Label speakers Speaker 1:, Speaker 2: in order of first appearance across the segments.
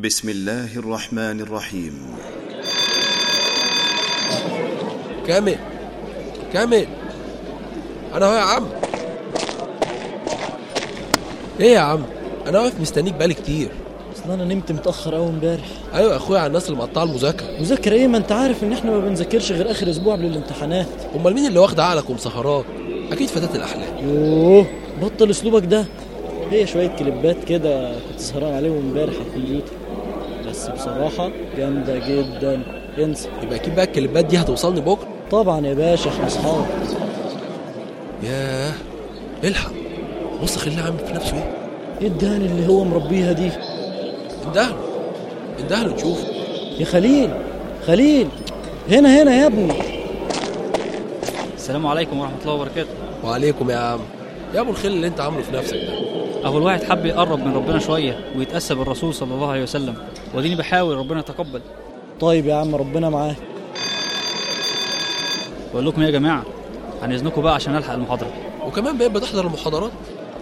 Speaker 1: بسم الله الرحمن الرحيم
Speaker 2: كامل كامل انا اهو يا عم ايه يا عم انا واقف مستنيك بقالي كتير اصل انا نمت متاخر قوي امبارح ايوه يا اخويا على الناس اللي مقطعه المذاكره مذاكره ايه ما انت عارف ان احنا ما بنذاكرش غير اخر اسبوع قبل الامتحانات امال مين اللي واخد عقلك ومسهرات اكيد فتاه الاحلام يوه بطل اسلوبك ده هي شويه كليبات كده كنت سهران عليهم امبارح على الكمبيوتر بس بصراحه جامده جدا انسى يبقى اكيد بقى الكليبات دي هتوصلني بكره طبعا يا باشا احنا اصحاب ياه الحق بص خليه عامل في نفسه ايه ايه الدهن اللي هو مربيها دي الدهن الدهن تشوف يا خليل خليل هنا هنا يا ابني السلام عليكم ورحمه الله وبركاته وعليكم يا عم يا ابو الخل اللي انت عامله في نفسك ده ابو الواحد حب يقرب من ربنا شويه ويتاسى بالرسول صلى الله عليه وسلم وديني بحاول ربنا يتقبل طيب يا عم ربنا معاك بقول لكم إيه يا جماعه عن اذنكم بقى عشان الحق المحاضره وكمان بقيت بتحضر المحاضرات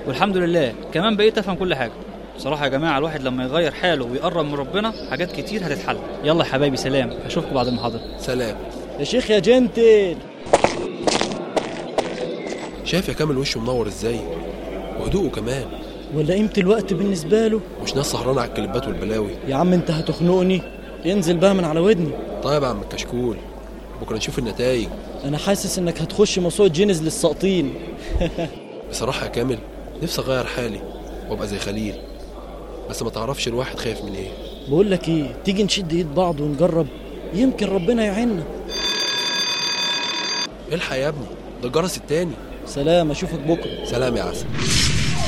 Speaker 2: والحمد لله كمان بقيت افهم كل حاجه بصراحة يا جماعة الواحد لما يغير حاله ويقرب من ربنا حاجات كتير هتتحل يلا يا حبايبي سلام أشوفكم بعد المحاضرة سلام يا شيخ يا جنتل شايف يا كامل وشه منور ازاي وهدوءه كمان ولا قيمة الوقت بالنسبة له مش ناس سهرانة على الكليبات والبلاوي يا عم انت هتخنقني انزل بقى من على ودني طيب يا عم الكشكول بكرة نشوف النتائج انا حاسس انك هتخش موسوعة جينز للساقطين بصراحة يا كامل نفسي اغير حالي وابقى زي خليل بس ما تعرفش الواحد خايف من ايه بقول لك ايه تيجي نشد ايد بعض ونجرب يمكن ربنا يعيننا الحق يا ابني ده الجرس التاني سلام اشوفك بكره سلام يا عسل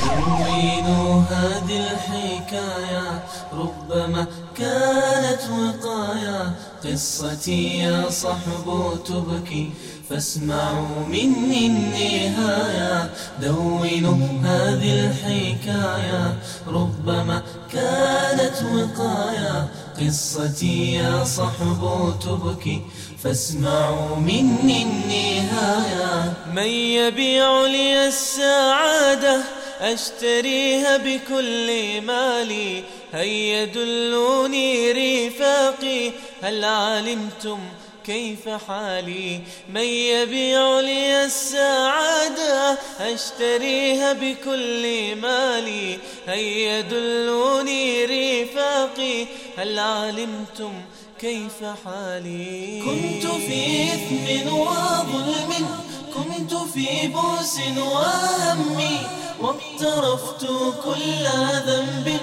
Speaker 3: تنوين هذه الحكاية ربما كانت وقايا قصتي يا صحب تبكي فاسمعوا مني النهاية دونوا هذه الحكاية ربما كانت وقايا قصتي يا صحب تبكي فاسمعوا مني النهاية من يبيع لي السعادة أشتريها بكل مالي هيا دلوني رفاقي هل علمتم كيف حالي من يبيع لي السعادة أشتريها بكل مالي هيا دلوني رفاقي هل علمتم كيف حالي كنت في إثم وظلم قمت في بؤس وهمي واقترفت كل ذنب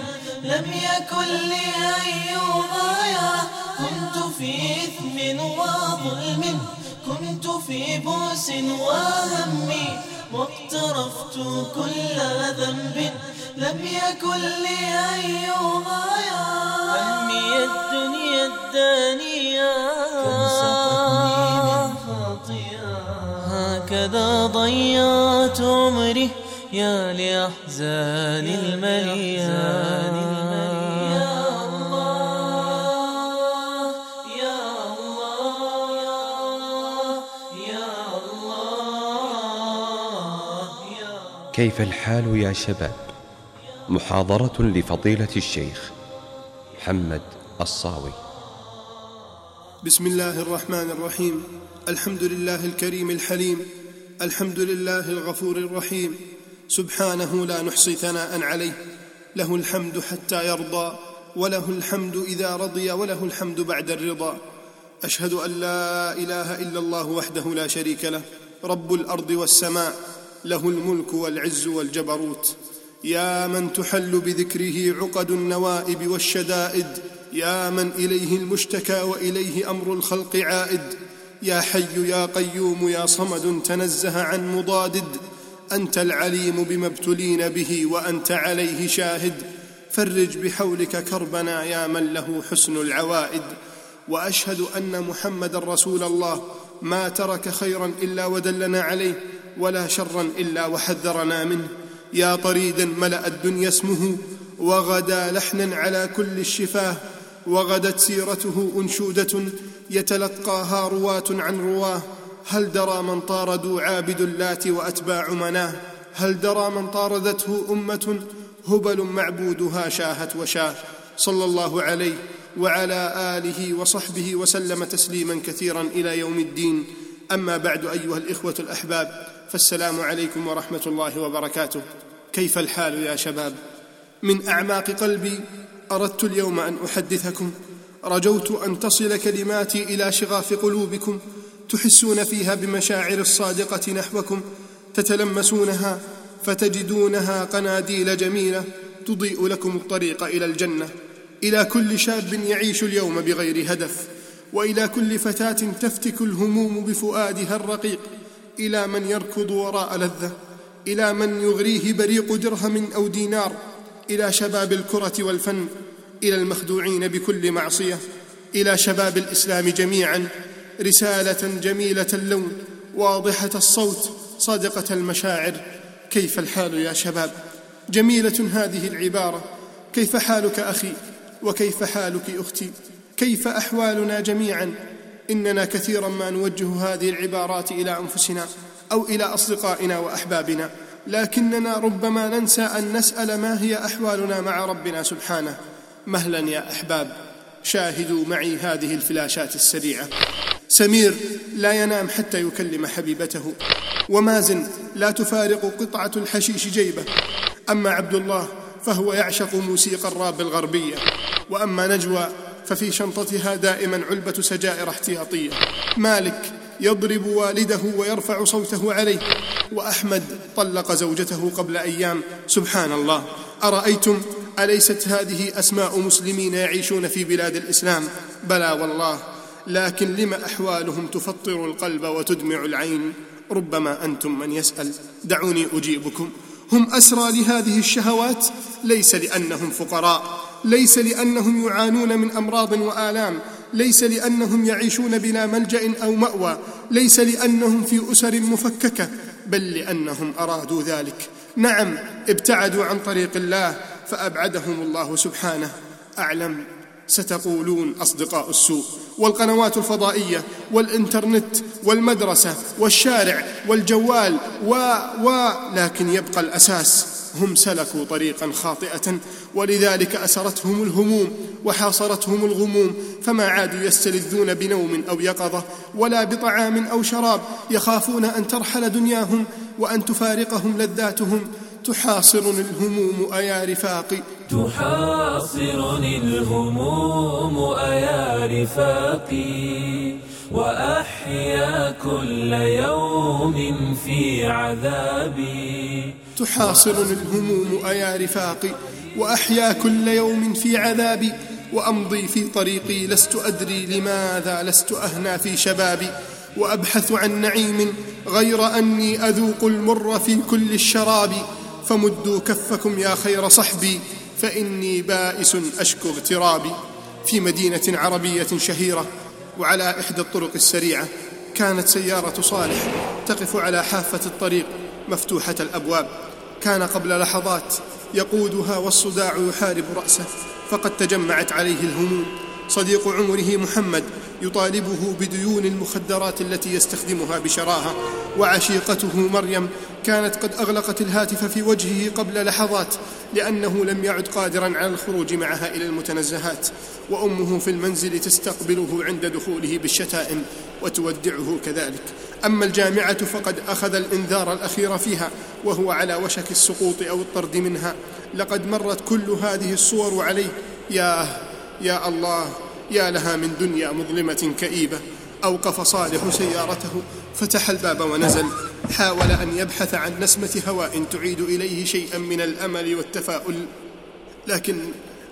Speaker 3: لم يكن لي أي يضايع كنت في إثم وظلم كنت في بؤس وهمي واقترفت كل ذنب لم يكن لي أي يضايع همي الدنيا الدانية هكذا ضيعت عمري يا لأحزان المليان يا الله يا الله
Speaker 2: يا الله كيف الحال يا شباب محاضرة لفضيلة الشيخ محمد الصاوي
Speaker 1: بسم الله الرحمن الرحيم الحمد لله الكريم الحليم الحمد لله الغفور الرحيم سبحانه لا نحصي ثناء عليه له الحمد حتى يرضى وله الحمد اذا رضي وله الحمد بعد الرضا اشهد ان لا اله الا الله وحده لا شريك له رب الارض والسماء له الملك والعز والجبروت يا من تحل بذكره عقد النوائب والشدائد يا من اليه المشتكى واليه امر الخلق عائد يا حي يا قيوم يا صمد تنزه عن مضادد أنت العليم بما ابتلين به وأنت عليه شاهد فرج بحولك كربنا يا من له حسن العوائد وأشهد أن محمدا رسول الله ما ترك خيرا إلا ودلنا عليه ولا شرا إلا وحذرنا منه يا طريدا ملأ الدنيا اسمه وغدا لحنا على كل الشفاه وغدت سيرته أنشودة يتلقاها رواة عن رواه هل درى من طاردوا عابد اللات وأتباع مناه هل درى من طاردته أمة هبل معبودها شاهت وشاه صلى الله عليه وعلى آله وصحبه وسلم تسليما كثيرا إلى يوم الدين أما بعد أيها الإخوة الأحباب فالسلام عليكم ورحمة الله وبركاته كيف الحال يا شباب؟ من أعماق قلبي أردت اليوم أن أحدثكم رجوت أن تصل كلماتي إلى شغاف قلوبكم تحسون فيها بمشاعر الصادقة نحوكم تتلمسونها فتجدونها قناديل جميلة تضيء لكم الطريق إلى الجنة إلى كل شاب يعيش اليوم بغير هدف وإلى كل فتاة تفتك الهموم بفؤادها الرقيق إلى من يركض وراء لذة إلى من يغريه بريق درهم أو دينار إلى شباب الكرة والفن الى المخدوعين بكل معصيه الى شباب الاسلام جميعا رساله جميله اللون واضحه الصوت صادقه المشاعر كيف الحال يا شباب جميله هذه العباره كيف حالك اخي وكيف حالك اختي كيف احوالنا جميعا اننا كثيرا ما نوجه هذه العبارات الى انفسنا او الى اصدقائنا واحبابنا لكننا ربما ننسى ان نسال ما هي احوالنا مع ربنا سبحانه مهلا يا أحباب شاهدوا معي هذه الفلاشات السريعة سمير لا ينام حتى يكلم حبيبته ومازن لا تفارق قطعة الحشيش جيبه أما عبد الله فهو يعشق موسيقى الراب الغربية وأما نجوى ففي شنطتها دائما علبة سجائر احتياطية مالك يضرب والده ويرفع صوته عليه وأحمد طلق زوجته قبل أيام سبحان الله ارايتم اليست هذه اسماء مسلمين يعيشون في بلاد الاسلام بلى والله لكن لم احوالهم تفطر القلب وتدمع العين ربما انتم من يسال دعوني اجيبكم هم اسرى لهذه الشهوات ليس لانهم فقراء ليس لانهم يعانون من امراض والام ليس لانهم يعيشون بلا ملجا او ماوى ليس لانهم في اسر مفككه بل لانهم ارادوا ذلك نعم ابتعدوا عن طريق الله فأبعدهم الله سبحانه أعلم ستقولون أصدقاء السوء والقنوات الفضائية والإنترنت والمدرسة والشارع والجوال و و لكن يبقى الأساس هم سلكوا طريقا خاطئه ولذلك اسرتهم الهموم وحاصرتهم الغموم فما عادوا يستلذون بنوم او يقظه ولا بطعام او شراب يخافون ان ترحل دنياهم وان تفارقهم لذاتهم تحاصرني الهموم أيا رفاقي
Speaker 3: تحاصرني الهموم أيا رفاقي وأحيا كل يوم في عذابي تحاصرني
Speaker 1: الهموم أيا رفاقي وأحيا كل يوم في عذابي وأمضي في طريقي لست أدري لماذا لست أهنى في شبابي وأبحث عن نعيم غير أني أذوق المر في كل الشراب فمدوا كفكم يا خير صحبي فإني بائس أشكو اغترابي في مدينة عربية شهيرة وعلى إحدى الطرق السريعة كانت سيارة صالح تقف على حافة الطريق مفتوحة الأبواب كان قبل لحظات يقودها والصداع يحارب رأسه فقد تجمعت عليه الهموم صديق عمره محمد يطالبه بديون المخدرات التي يستخدمها بشراهة وعشيقته مريم كانت قد أغلقت الهاتف في وجهه قبل لحظات لأنه لم يعد قادرا على الخروج معها إلى المتنزهات وأمه في المنزل تستقبله عند دخوله بالشتائم وتودعه كذلك أما الجامعة فقد أخذ الإنذار الأخير فيها وهو على وشك السقوط أو الطرد منها لقد مرت كل هذه الصور عليه ياه يا الله يا لها من دنيا مظلمة كئيبة أوقف صالح سيارته فتح الباب ونزل حاول أن يبحث عن نسمة هواء تعيد إليه شيئا من الأمل والتفاؤل لكن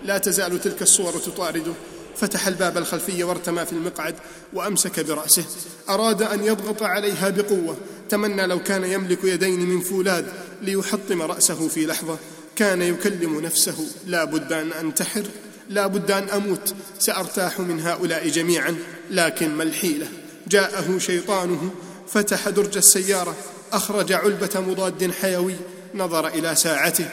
Speaker 1: لا تزال تلك الصور تطارده فتح الباب الخلفي وارتمى في المقعد وامسك براسه اراد ان يضغط عليها بقوه تمنى لو كان يملك يدين من فولاذ ليحطم راسه في لحظه كان يكلم نفسه لا بد ان انتحر لا بد ان اموت سارتاح من هؤلاء جميعا لكن ما الحيله جاءه شيطانه فتح درج السياره اخرج علبه مضاد حيوي نظر الى ساعته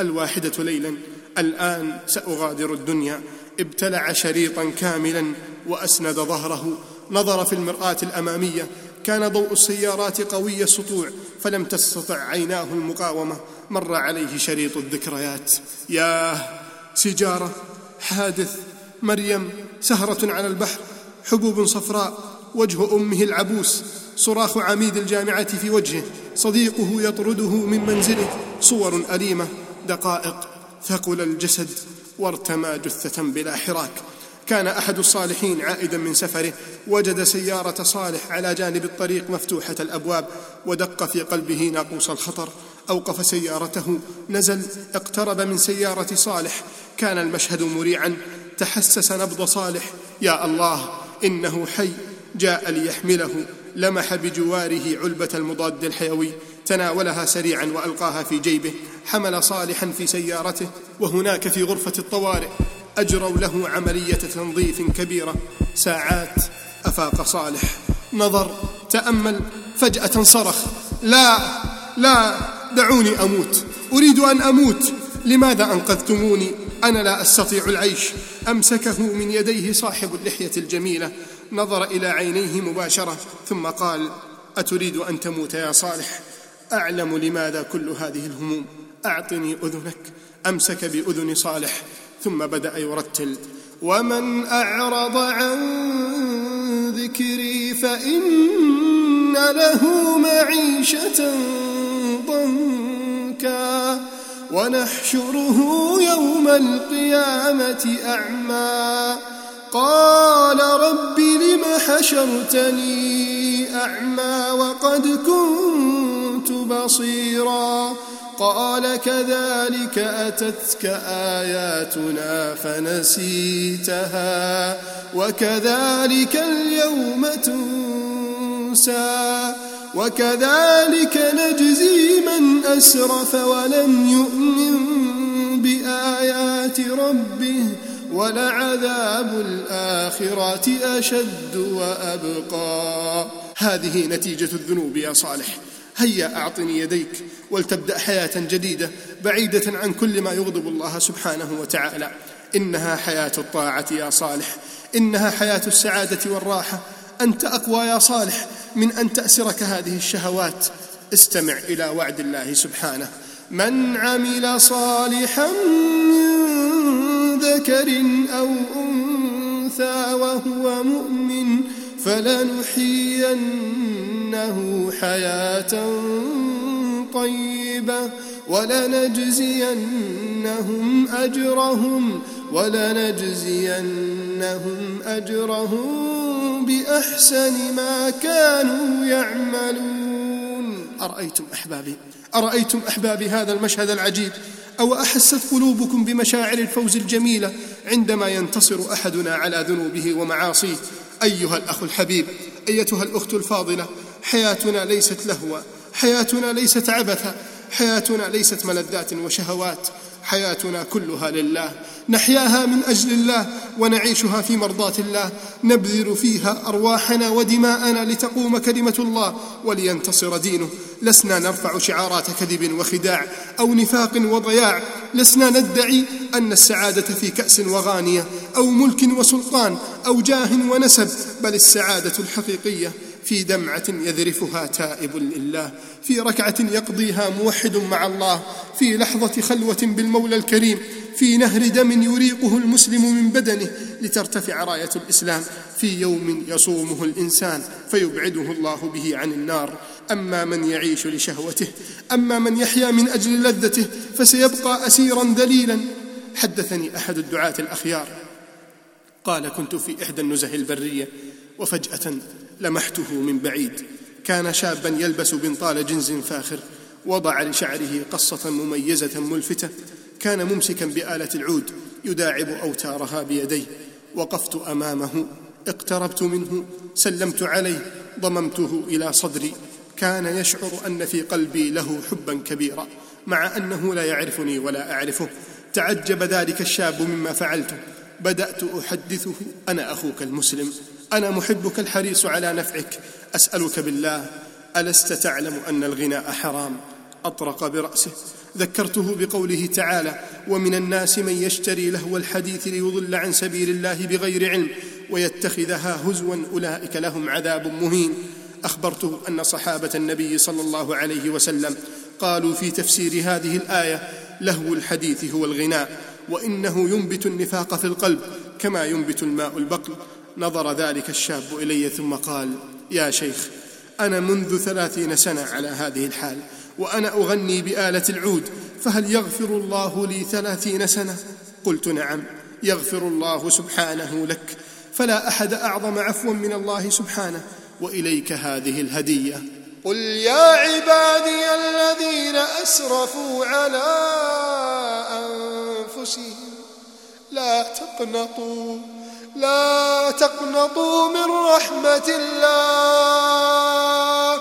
Speaker 1: الواحده ليلا الان ساغادر الدنيا ابتلع شريطا كاملا واسند ظهره نظر في المراه الاماميه كان ضوء السيارات قوي السطوع فلم تستطع عيناه المقاومه مر عليه شريط الذكريات ياه سجاره حادث مريم سهره على البحر حبوب صفراء وجه امه العبوس صراخ عميد الجامعه في وجهه صديقه يطرده من منزله صور اليمه دقائق ثقل الجسد وارتمى جثة بلا حراك كان أحد الصالحين عائدا من سفره وجد سيارة صالح على جانب الطريق مفتوحة الأبواب ودق في قلبه ناقوس الخطر أوقف سيارته نزل اقترب من سيارة صالح كان المشهد مريعا تحسس نبض صالح يا الله إنه حي جاء ليحمله لمح بجواره علبة المضاد الحيوي تناولها سريعا وألقاها في جيبه حمل صالحا في سيارته وهناك في غرفة الطوارئ أجروا له عملية تنظيف كبيرة ساعات أفاق صالح نظر تأمل فجأة صرخ لا لا دعوني أموت أريد أن أموت لماذا أنقذتموني أنا لا أستطيع العيش أمسكه من يديه صاحب اللحية الجميلة نظر إلى عينيه مباشرة ثم قال أتريد أن تموت يا صالح أعلم لماذا كل هذه الهموم أعطني أذنك أمسك بأذن صالح ثم بدأ يرتل ومن أعرض عن ذكري فإن له معيشة ضنكا ونحشره يوم القيامة أعمى قال رب لم حشرتني أعمى وقد كنت بصيراً قال كذلك أتتك آياتنا فنسيتها وكذلك اليوم تنسى وكذلك نجزي من أسرف ولم يؤمن بآيات ربه ولعذاب الآخرة أشد وأبقى هذه نتيجة الذنوب يا صالح هيا أعطني يديك ولتبدأ حياة جديدة بعيدة عن كل ما يغضب الله سبحانه وتعالى إنها حياة الطاعة يا صالح إنها حياة السعادة والراحة أنت أقوى يا صالح من أن تأسرك هذه الشهوات استمع إلى وعد الله سبحانه من عمل صالحا من ذكر أو أنثى وهو مؤمن فلنحيينه حياة طيبة ولنجزينهم أجرهم ولنجزينهم أجرهم بأحسن ما كانوا يعملون أرأيتم أحبابي أرأيتم أحبابي هذا المشهد العجيب أو أحست قلوبكم بمشاعر الفوز الجميلة عندما ينتصر أحدنا على ذنوبه ومعاصيه أيها الأخ الحبيب أيتها الأخت الفاضلة حياتنا ليست لهوا حياتنا ليست عبثا حياتنا ليست ملذات وشهوات حياتنا كلها لله نحياها من أجل الله ونعيشها في مرضاة الله نبذل فيها أرواحنا ودماءنا لتقوم كلمة الله ولينتصر دينه لسنا نرفع شعارات كذب وخداع أو نفاق وضياع لسنا ندعي أن السعادة في كأس وغانية أو ملك وسلطان أو جاه ونسب بل السعادة الحقيقية في دمعة يذرفها تائب لله في ركعة يقضيها موحد مع الله في لحظة خلوة بالمولى الكريم في نهر دم يريقه المسلم من بدنه لترتفع راية الإسلام في يوم يصومه الإنسان فيبعده الله به عن النار أما من يعيش لشهوته أما من يحيا من أجل لذته فسيبقى أسيرا ذليلا حدثني أحد الدعاة الأخيار قال كنت في إحدى النزه البرية وفجأة لمحته من بعيد كان شابا يلبس بنطال جنز فاخر وضع لشعره قصة مميزة ملفتة كان ممسكا بآلة العود يداعب أوتارها بيديه وقفت أمامه اقتربت منه سلمت عليه ضممته إلى صدري كان يشعر أن في قلبي له حبا كبيرا مع أنه لا يعرفني ولا أعرفه تعجب ذلك الشاب مما فعلته بدأت أحدثه أنا أخوك المسلم أنا محبك الحريص على نفعك أسألك بالله ألست تعلم أن الغناء حرام أطرق برأسه ذكرته بقوله تعالى ومن الناس من يشتري لهو الحديث ليضل عن سبيل الله بغير علم ويتخذها هزوا أولئك لهم عذاب مهين أخبرته أن صحابة النبي صلى الله عليه وسلم قالوا في تفسير هذه الآية لهو الحديث هو الغناء وإنه ينبت النفاق في القلب كما ينبت الماء البقل نظر ذلك الشاب الي ثم قال يا شيخ انا منذ ثلاثين سنه على هذه الحال وانا اغني باله العود فهل يغفر الله لي ثلاثين سنه قلت نعم يغفر الله سبحانه لك فلا احد اعظم عفوا من الله سبحانه واليك هذه الهديه قل يا عبادي الذين اسرفوا على انفسهم لا تقنطوا لا تقنطوا من رحمة الله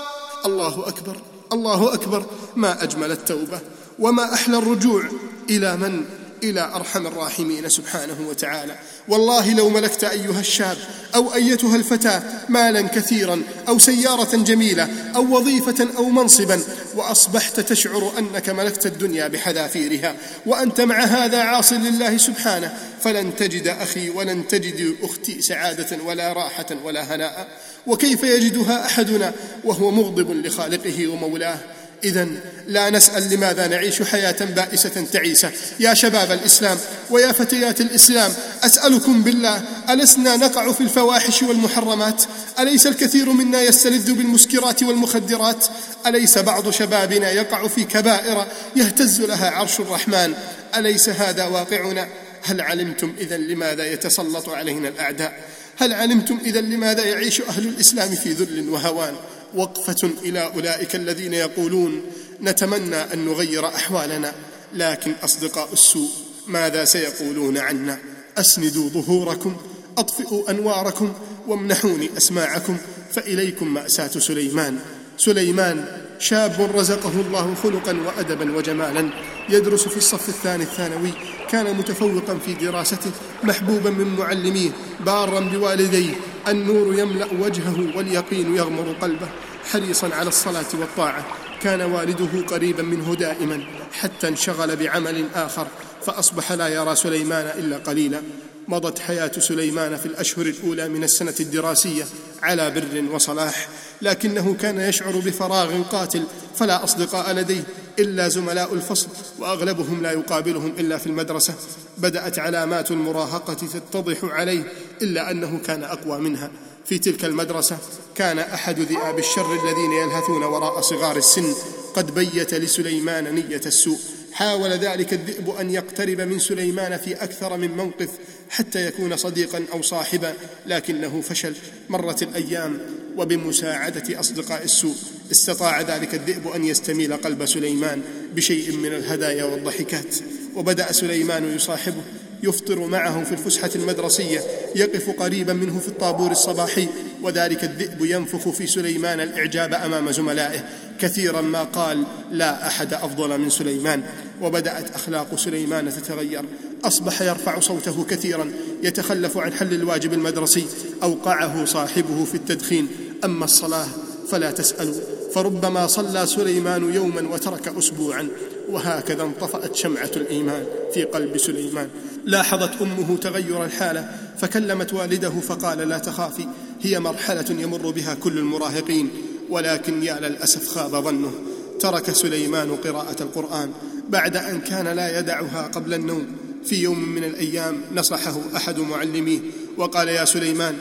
Speaker 1: الله أكبر الله أكبر ما أجمل التوبة وما أحلى الرجوع إلى من؟ إلى أرحم الراحمين سبحانه وتعالى والله لو ملكت أيها الشاب أو أيتها الفتاة مالا كثيرا أو سيارة جميلة أو وظيفة أو منصبا وأصبحت تشعر أنك ملكت الدنيا بحذافيرها وأنت مع هذا عاص لله سبحانه فلن تجد أخي ولن تجد أختي سعادة ولا راحة ولا هناء وكيف يجدها أحدنا وهو مغضب لخالقه ومولاه إذا لا نسأل لماذا نعيش حياة بائسة تعيسة يا شباب الإسلام ويا فتيات الإسلام أسألكم بالله ألسنا نقع في الفواحش والمحرمات أليس الكثير منا يستلذ بالمسكرات والمخدرات أليس بعض شبابنا يقع في كبائر يهتز لها عرش الرحمن أليس هذا واقعنا هل علمتم إذا لماذا يتسلط علينا الأعداء هل علمتم إذا لماذا يعيش أهل الإسلام في ذل وهوان وقفة إلى أولئك الذين يقولون نتمنى أن نغير أحوالنا لكن أصدقاء السوء ماذا سيقولون عنا أسندوا ظهوركم أطفئوا أنواركم وامنحوني أسماعكم فإليكم مأساة سليمان سليمان شاب رزقه الله خلقا وأدبا وجمالا يدرس في الصف الثاني الثانوي كان متفوقا في دراسته محبوبا من معلميه بارا بوالديه النور يملأ وجهه واليقين يغمر قلبه حريصا على الصلاة والطاعة كان والده قريبا منه دائما حتى انشغل بعمل آخر فأصبح لا يرى سليمان إلا قليلا مضت حياة سليمان في الأشهر الأولى من السنة الدراسية على بر وصلاح لكنه كان يشعر بفراغ قاتل فلا أصدقاء لديه إلا زملاء الفصل وأغلبهم لا يقابلهم إلا في المدرسة بدأت علامات المراهقة تتضح عليه إلا أنه كان أقوى منها في تلك المدرسة كان أحد ذئاب الشر الذين يلهثون وراء صغار السن قد بيت لسليمان نية السوء حاول ذلك الذئب أن يقترب من سليمان في أكثر من موقف حتى يكون صديقا أو صاحبا لكنه فشل مرت الأيام وبمساعدة أصدقاء السوء استطاع ذلك الذئب أن يستميل قلب سليمان بشيء من الهدايا والضحكات وبدأ سليمان يصاحبه يفطر معه في الفسحة المدرسية يقف قريبا منه في الطابور الصباحي وذلك الذئب ينفخ في سليمان الإعجاب أمام زملائه كثيرا ما قال لا أحد أفضل من سليمان وبدأت أخلاق سليمان تتغير أصبح يرفع صوته كثيرا يتخلف عن حل الواجب المدرسي أوقعه صاحبه في التدخين أما الصلاة فلا تسألوا فربما صلى سليمان يوما وترك أسبوعا وهكذا انطفأت شمعة الإيمان في قلب سليمان لاحظت أمه تغير الحالة فكلمت والده فقال لا تخافي هي مرحلة يمر بها كل المراهقين ولكن يا للأسف خاب ظنه ترك سليمان قراءة القرآن بعد أن كان لا يدعها قبل النوم في يوم من الأيام نصحه أحد معلميه وقال يا سليمان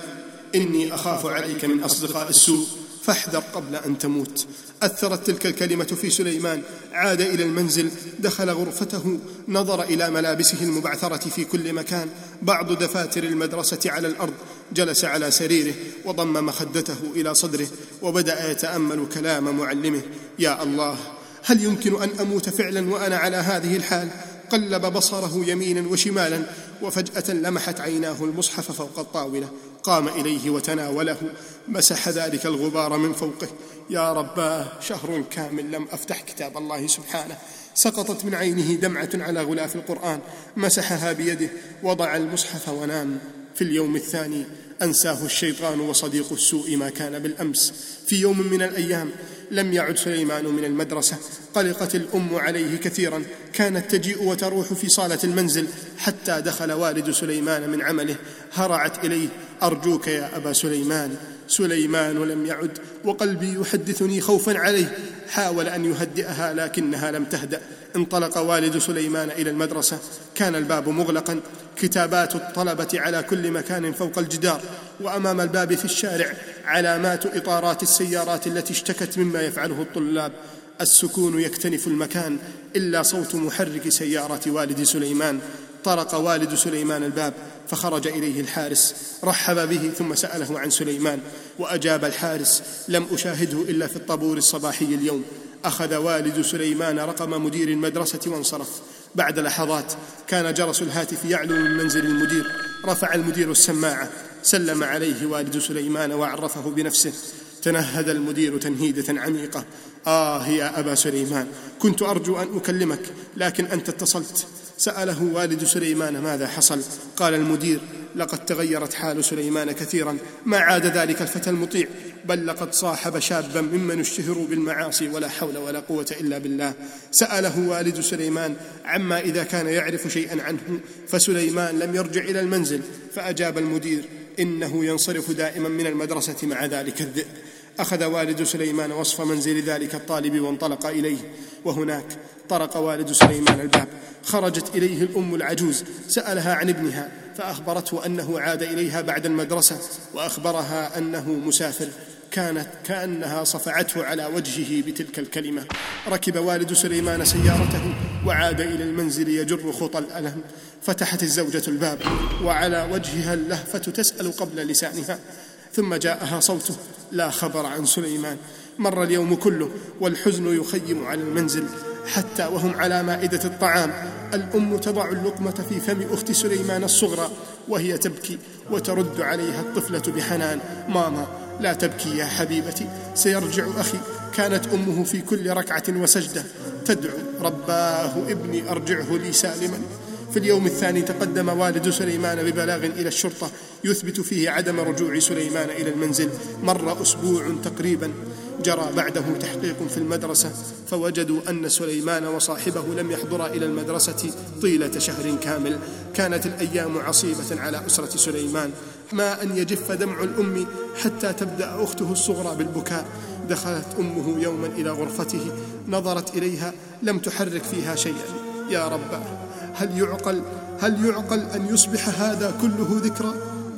Speaker 1: إني أخاف عليك من أصدقاء السوء فاحذر قبل أن تموت أثرت تلك الكلمة في سليمان عاد إلى المنزل دخل غرفته نظر إلى ملابسه المبعثرة في كل مكان بعض دفاتر المدرسة على الأرض جلس على سريره وضم مخدته إلى صدره وبدأ يتأمل كلام معلمه يا الله هل يمكن أن أموت فعلا وأنا على هذه الحال قلب بصره يمينا وشمالا وفجأة لمحت عيناه المصحف فوق الطاولة قام إليه وتناوله مسح ذلك الغبار من فوقه يا رباه شهر كامل لم أفتح كتاب الله سبحانه سقطت من عينه دمعة على غلاف القرآن مسحها بيده وضع المصحف ونام في اليوم الثاني أنساه الشيطان وصديق السوء ما كان بالأمس في يوم من الأيام لم يعد سليمان من المدرسة قلقت الأم عليه كثيرا كانت تجيء وتروح في صالة المنزل حتى دخل والد سليمان من عمله هرعت إليه أرجوك يا أبا سليمان سليمان لم يعد وقلبي يحدثني خوفا عليه حاول أن يهدئها لكنها لم تهدأ انطلق والد سليمان إلى المدرسة كان الباب مغلقا كتابات الطلبة على كل مكان فوق الجدار وأمام الباب في الشارع علامات إطارات السيارات التي اشتكت مما يفعله الطلاب السكون يكتنف المكان إلا صوت محرك سيارة والد سليمان طرق والد سليمان الباب فخرج اليه الحارس رحب به ثم ساله عن سليمان واجاب الحارس لم اشاهده الا في الطابور الصباحي اليوم اخذ والد سليمان رقم مدير المدرسه وانصرف بعد لحظات كان جرس الهاتف يعلو من منزل المدير رفع المدير السماعه سلم عليه والد سليمان وعرفه بنفسه تنهد المدير تنهيده عميقه اه يا ابا سليمان كنت ارجو ان اكلمك لكن انت اتصلت سأله والد سليمان ماذا حصل قال المدير لقد تغيرت حال سليمان كثيرا ما عاد ذلك الفتى المطيع بل لقد صاحب شابا ممن اشتهروا بالمعاصي ولا حول ولا قوة إلا بالله سأله والد سليمان عما إذا كان يعرف شيئا عنه فسليمان لم يرجع إلى المنزل فأجاب المدير إنه ينصرف دائما من المدرسة مع ذلك الذئب أخذ والد سليمان وصف منزل ذلك الطالب وانطلق إليه وهناك طرق والد سليمان الباب خرجت اليه الام العجوز سالها عن ابنها فاخبرته انه عاد اليها بعد المدرسه واخبرها انه مسافر كانت كانها صفعته على وجهه بتلك الكلمه ركب والد سليمان سيارته وعاد الى المنزل يجر خطى الالم فتحت الزوجه الباب وعلى وجهها اللهفه تسال قبل لسانها ثم جاءها صوته لا خبر عن سليمان مر اليوم كله والحزن يخيم على المنزل حتى وهم على مائدة الطعام الأم تضع اللقمة في فم أخت سليمان الصغرى وهي تبكي وترد عليها الطفلة بحنان ماما لا تبكي يا حبيبتي سيرجع أخي كانت أمه في كل ركعة وسجدة تدعو رباه ابني أرجعه لي سالما في اليوم الثاني تقدم والد سليمان ببلاغ إلى الشرطة يثبت فيه عدم رجوع سليمان إلى المنزل مر أسبوع تقريبا جرى بعده تحقيق في المدرسة فوجدوا أن سليمان وصاحبه لم يحضرا إلى المدرسة طيلة شهر كامل كانت الأيام عصيبة على أسرة سليمان ما أن يجف دمع الأم حتى تبدأ أخته الصغرى بالبكاء دخلت أمه يوما إلى غرفته نظرت إليها لم تحرك فيها شيئا يا رب هل يعقل هل يعقل أن يصبح هذا كله ذكرى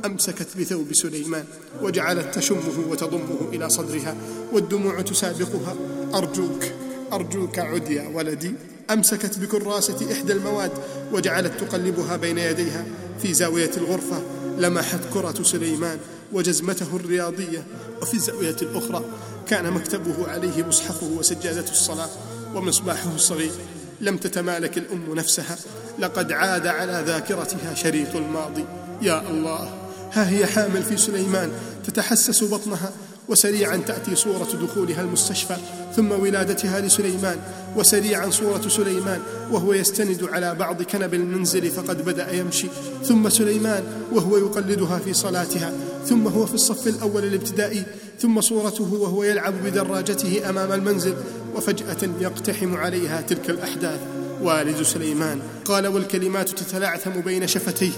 Speaker 1: أمسكت بثوب سليمان وجعلت تشمه وتضمه إلى صدرها والدموع تسابقها أرجوك أرجوك عد يا ولدي أمسكت بكراسة إحدى المواد وجعلت تقلبها بين يديها في زاوية الغرفة لمحت كرة سليمان وجزمته الرياضية وفي الزاوية الأخرى كان مكتبه عليه مصحفه وسجادة الصلاة ومصباحه الصغير لم تتمالك الأم نفسها لقد عاد على ذاكرتها شريط الماضي يا الله ها هي حامل في سليمان تتحسس بطنها وسريعا تأتي صورة دخولها المستشفى ثم ولادتها لسليمان وسريعا صورة سليمان وهو يستند على بعض كنب المنزل فقد بدأ يمشي ثم سليمان وهو يقلدها في صلاتها ثم هو في الصف الأول الابتدائي ثم صورته وهو يلعب بدراجته أمام المنزل وفجأة يقتحم عليها تلك الأحداث والد سليمان قال والكلمات تتلعثم بين شفتيه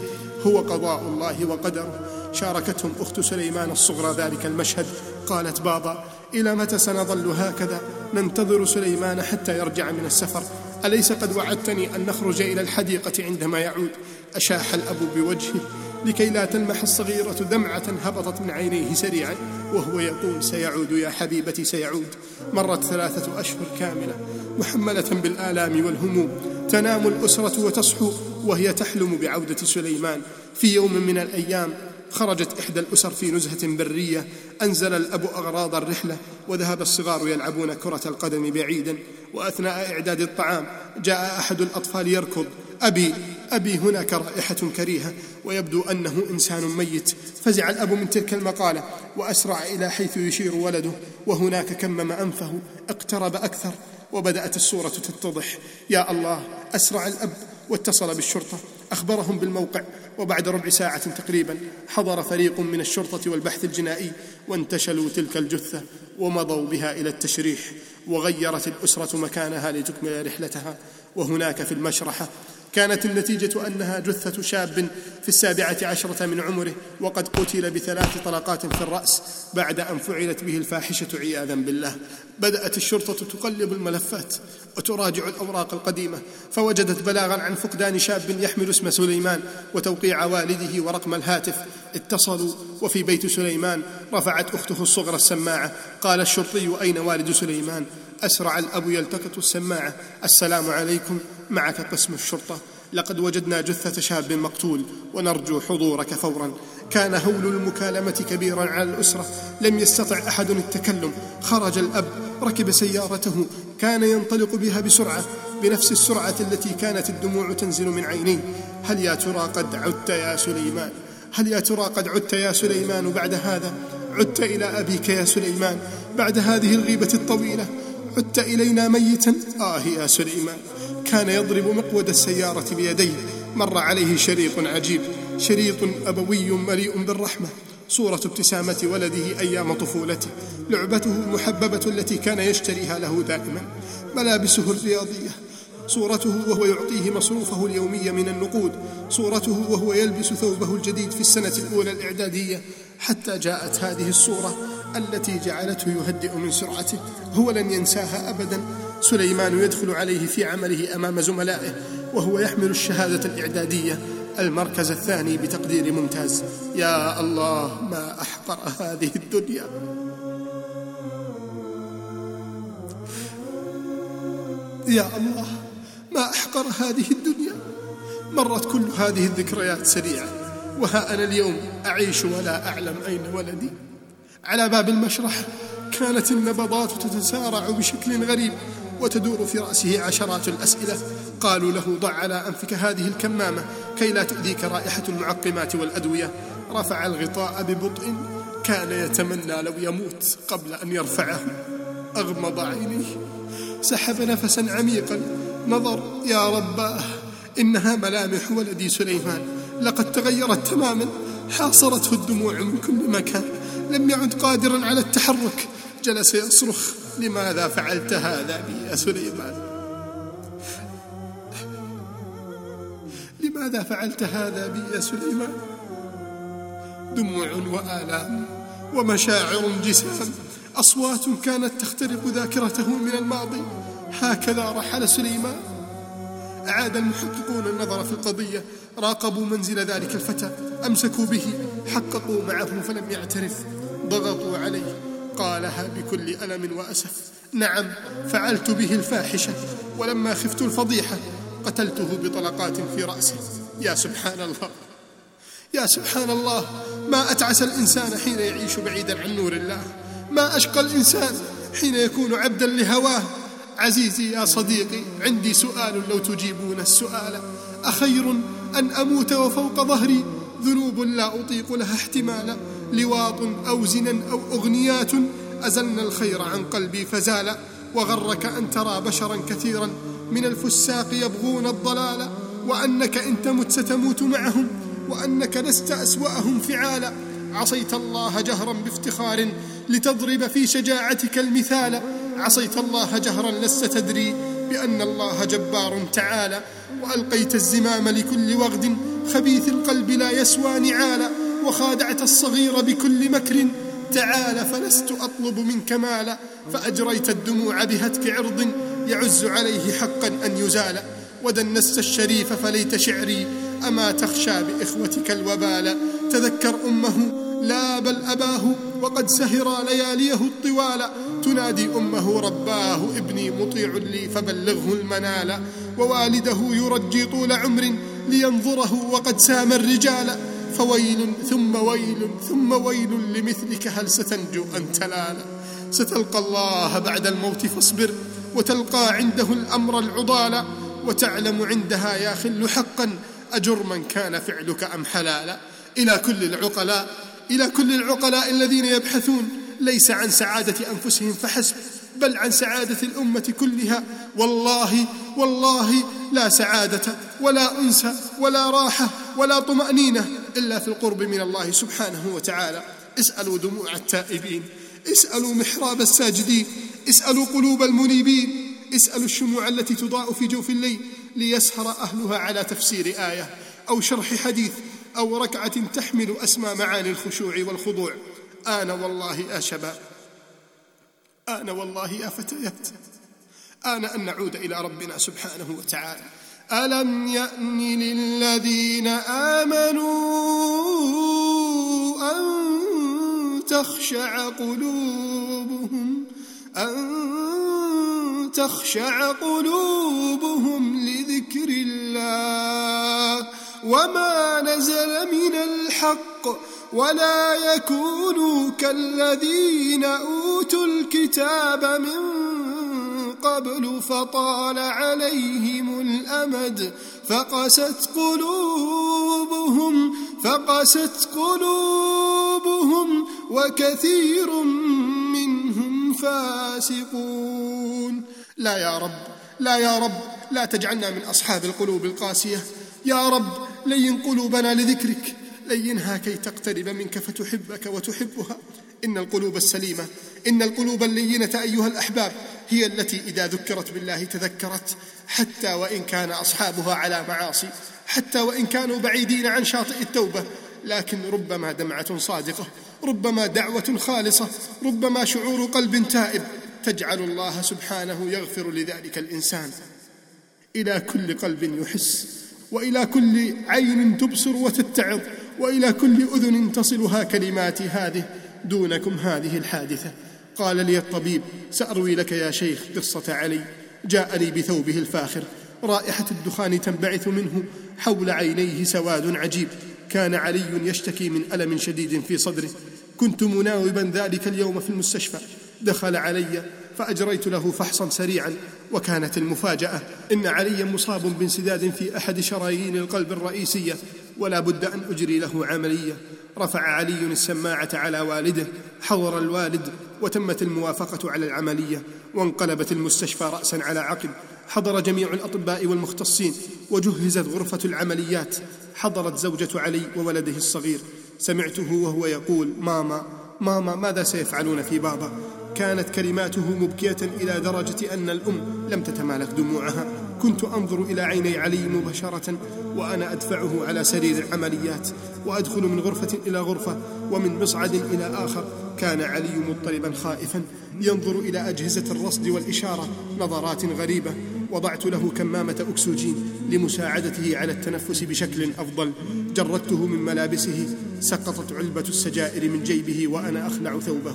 Speaker 1: هو قضاء الله وقدره شاركتهم أخت سليمان الصغرى ذلك المشهد قالت بابا إلى متى سنظل هكذا ننتظر سليمان حتى يرجع من السفر أليس قد وعدتني أن نخرج إلى الحديقة عندما يعود أشاح الأب بوجهه لكي لا تلمح الصغيرة دمعة هبطت من عينيه سريعا وهو يقول سيعود يا حبيبتي سيعود مرت ثلاثة أشهر كاملة محملة بالآلام والهموم تنام الأسرة وتصحو وهي تحلم بعودة سليمان في يوم من الأيام خرجت إحدى الأسر في نزهة برية أنزل الأب أغراض الرحلة وذهب الصغار يلعبون كرة القدم بعيدا وأثناء إعداد الطعام جاء أحد الأطفال يركض أبي أبي هناك رائحة كريهة ويبدو أنه إنسان ميت فزع الأب من تلك المقالة وأسرع إلى حيث يشير ولده وهناك كمم أنفه اقترب أكثر وبدأت الصورة تتضح يا الله أسرع الأب واتصل بالشرطة أخبرهم بالموقع وبعد ربع ساعة تقريبا حضر فريق من الشرطة والبحث الجنائي وانتشلوا تلك الجثة ومضوا بها إلى التشريح وغيرت الأسرة مكانها لتكمل رحلتها وهناك في المشرحة كانت النتيجة أنها جثة شاب في السابعة عشرة من عمره وقد قتل بثلاث طلقات في الرأس بعد أن فعلت به الفاحشة عياذا بالله بدأت الشرطة تقلب الملفات وتراجع الأوراق القديمة فوجدت بلاغا عن فقدان شاب يحمل اسم سليمان وتوقيع والده ورقم الهاتف اتصلوا وفي بيت سليمان رفعت أخته الصغرى السماعة قال الشرطي أين والد سليمان أسرع الأب يلتقط السماعة السلام عليكم معك قسم الشرطة لقد وجدنا جثة شاب مقتول ونرجو حضورك فورا كان هول المكالمة كبيرا على الأسرة لم يستطع أحد التكلم خرج الأب ركب سيارته كان ينطلق بها بسرعة بنفس السرعة التي كانت الدموع تنزل من عينيه هل يا ترى قد عدت يا سليمان هل يا ترى قد عدت يا سليمان بعد هذا عدت إلى أبيك يا سليمان بعد هذه الغيبة الطويلة عدت إلينا ميتا آه يا سليمان كان يضرب مقود السيارة بيديه مر عليه شريط عجيب شريط أبوي مليء بالرحمة صورة ابتسامة ولده أيام طفولته لعبته المحببة التي كان يشتريها له دائما ملابسه الرياضية صورته وهو يعطيه مصروفه اليومي من النقود صورته وهو يلبس ثوبه الجديد في السنة الأولى الإعدادية حتى جاءت هذه الصورة التي جعلته يهدئ من سرعته هو لن ينساها أبدا سليمان يدخل عليه في عمله أمام زملائه وهو يحمل الشهادة الإعدادية المركز الثاني بتقدير ممتاز يا الله ما أحقر هذه الدنيا يا الله ما أحقر هذه الدنيا مرت كل هذه الذكريات سريعة وها أنا اليوم أعيش ولا أعلم أين ولدي على باب المشرح كانت النبضات تتسارع بشكل غريب وتدور في رأسه عشرات الأسئلة قالوا له ضع على أنفك هذه الكمامة كي لا تؤذيك رائحة المعقمات والأدوية رفع الغطاء ببطء كان يتمنى لو يموت قبل أن يرفعه أغمض عينيه سحب نفسا عميقا نظر يا رباه إنها ملامح ولدي سليمان لقد تغيرت تماما حاصرته الدموع من كل مكان لم يعد قادرا على التحرك جلس يصرخ لماذا فعلت هذا بي يا سليمان لماذا فعلت هذا بي يا سليمان دموع والام ومشاعر جسام اصوات كانت تخترق ذاكرته من الماضي هكذا رحل سليمان أعاد المحققون النظر في القضية راقبوا منزل ذلك الفتى أمسكوا به حققوا معه فلم يعترف ضغطوا عليه قالها بكل ألم وأسف نعم فعلت به الفاحشة ولما خفت الفضيحة قتلته بطلقات في رأسه يا سبحان الله يا سبحان الله ما أتعس الإنسان حين يعيش بعيدا عن نور الله ما أشقى الإنسان حين يكون عبدا لهواه عزيزي يا صديقي عندي سؤال لو تجيبون السؤال أخير أن أموت وفوق ظهري ذنوب لا أطيق لها احتمالا لواط أو زنا أو أغنيات أزلنا الخير عن قلبي فزال وغرك أن ترى بشرا كثيرا من الفساق يبغون الضلال وأنك إن تمت ستموت معهم وأنك لست أسوأهم فعالا عصيت الله جهرا بافتخار لتضرب في شجاعتك المثال عصيت الله جهرا لست تدري بأن الله جبار تعالى وألقيت الزمام لكل وغد خبيث القلب لا يسوى نعالا وخادعت الصغير بكل مكر تعال فلست أطلب منك مالا فأجريت الدموع بهتك عرض يعز عليه حقا أن يزال ودنست الشريف فليت شعري أما تخشى بإخوتك الوبال تذكر أمه لا بل أباه وقد سهرا لياليه الطوال تنادي امه رباه ابني مطيع لي فبلغه المنال ووالده يرجي طول عمر لينظره وقد سام الرجال فويل ثم ويل ثم ويل لمثلك هل ستنجو انت لالا ستلقى الله بعد الموت فاصبر وتلقى عنده الامر العضال وتعلم عندها يا خل حقا اجر من كان فعلك ام حلالا الى كل العقلاء الى كل العقلاء الذين يبحثون ليس عن سعادة أنفسهم فحسب بل عن سعادة الأمة كلها والله والله لا سعادة ولا أنس ولا راحة ولا طمأنينة إلا في القرب من الله سبحانه وتعالى اسألوا دموع التائبين اسألوا محراب الساجدين اسألوا قلوب المنيبين اسألوا الشموع التي تضاء في جوف الليل ليسهر أهلها على تفسير آية أو شرح حديث أو ركعة تحمل أسمى معاني الخشوع والخضوع آن والله يا شباب آن والله يا فتيات آن أن نعود إلى ربنا سبحانه وتعالى ألم يأن للذين آمنوا أن تخشع قلوبهم أن تخشع قلوبهم لذكر الله وما نزل من الحق ولا يكونوا كالذين أوتوا الكتاب من قبل فطال عليهم الأمد فقست قلوبهم فقست قلوبهم وكثير منهم فاسقون لا يا رب لا يا رب لا تجعلنا من أصحاب القلوب القاسية يا رب لين قلوبنا لذكرك لينها كي تقترب منك فتحبك وتحبها إن القلوب السليمة إن القلوب اللينة أيها الأحباب هي التي إذا ذكرت بالله تذكرت حتى وإن كان أصحابها على معاصي حتى وإن كانوا بعيدين عن شاطئ التوبة لكن ربما دمعة صادقة ربما دعوة خالصة ربما شعور قلب تائب تجعل الله سبحانه يغفر لذلك الإنسان إلى كل قلب يحس والى كل عين تبصر وتتعظ والى كل اذن تصلها كلماتي هذه دونكم هذه الحادثه قال لي الطبيب ساروي لك يا شيخ قصه علي جاءني بثوبه الفاخر رائحه الدخان تنبعث منه حول عينيه سواد عجيب كان علي يشتكي من الم شديد في صدره كنت مناوبا ذلك اليوم في المستشفى دخل علي فاجريت له فحصا سريعا وكانت المفاجأة إن علي مصاب بانسداد في أحد شرايين القلب الرئيسية ولا بد أن أجري له عملية رفع علي السماعة على والده حضر الوالد وتمت الموافقة على العملية وانقلبت المستشفى رأسا على عقب حضر جميع الأطباء والمختصين وجهزت غرفة العمليات حضرت زوجة علي وولده الصغير سمعته وهو يقول ماما ماما ماذا سيفعلون في بابا كانت كلماته مبكية إلى درجة أن الأم لم تتمالك دموعها كنت أنظر إلى عيني علي مباشرة وأنا أدفعه على سرير العمليات وأدخل من غرفة إلى غرفة ومن مصعد إلى آخر كان علي مضطربا خائفا ينظر إلى أجهزة الرصد والإشارة نظرات غريبة وضعت له كمامة أكسجين لمساعدته على التنفس بشكل أفضل جردته من ملابسه سقطت علبة السجائر من جيبه وأنا أخلع ثوبه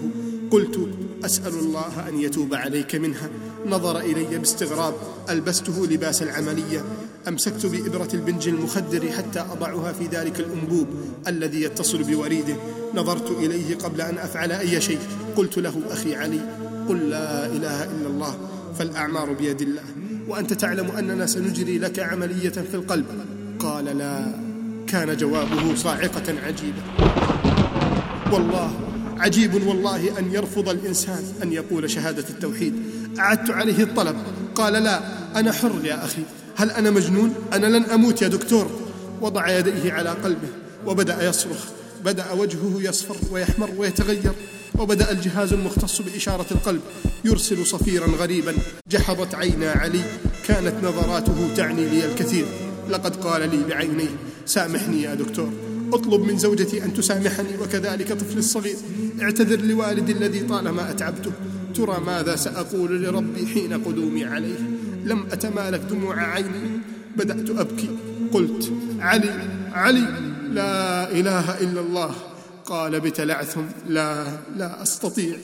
Speaker 1: قلت أسأل الله أن يتوب عليك منها نظر إلي باستغراب ألبسته لباس العملية أمسكت بإبرة البنج المخدر حتى أضعها في ذلك الأنبوب الذي يتصل بوريده نظرت إليه قبل أن أفعل أي شيء قلت له أخي علي قل لا إله إلا الله فالأعمار بيد الله وأنت تعلم أننا سنجري لك عملية في القلب قال لا كان جوابه صاعقة عجيبة والله عجيب والله أن يرفض الإنسان أن يقول شهادة التوحيد أعدت عليه الطلب قال لا أنا حر يا أخي هل أنا مجنون؟ أنا لن أموت يا دكتور وضع يديه على قلبه وبدأ يصرخ بدأ وجهه يصفر ويحمر ويتغير وبدأ الجهاز المختص بإشارة القلب يرسل صفيرا غريبا جحظت عينا علي كانت نظراته تعني لي الكثير لقد قال لي بعينيه سامحني يا دكتور أطلب من زوجتي أن تسامحني وكذلك طفلي الصغير اعتذر لوالدي الذي طالما أتعبته ترى ماذا سأقول لربي حين قدومي عليه لم أتمالك دموع عيني بدأت أبكي قلت علي علي لا إله إلا الله قال بتلعثم لا لا أستطيع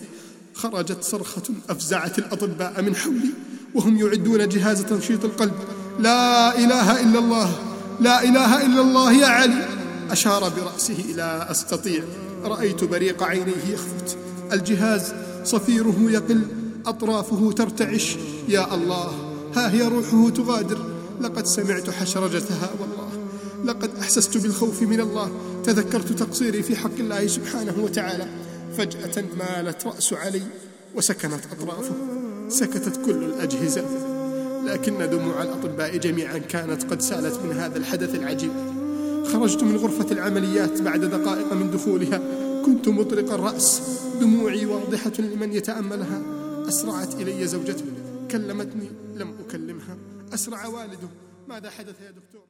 Speaker 1: خرجت صرخة أفزعت الأطباء من حولي وهم يعدون جهاز تنشيط القلب لا إله إلا الله لا إله إلا الله يا علي أشار برأسه لا أستطيع رأيت بريق عينيه يخفت الجهاز صفيره يقل أطرافه ترتعش يا الله ها هي روحه تغادر لقد سمعت حشرجتها والله لقد أحسست بالخوف من الله تذكرت تقصيري في حق الله سبحانه وتعالى فجأة مالت رأس علي وسكنت أطرافه سكتت كل الأجهزة لكن دموع الأطباء جميعا كانت قد سالت من هذا الحدث العجيب خرجت من غرفة العمليات بعد دقائق من دخولها كنت مطرق الرأس دموعي واضحة لمن يتأملها أسرعت إلي زوجته كلمتني لم أكلمها أسرع والده ماذا حدث يا دكتور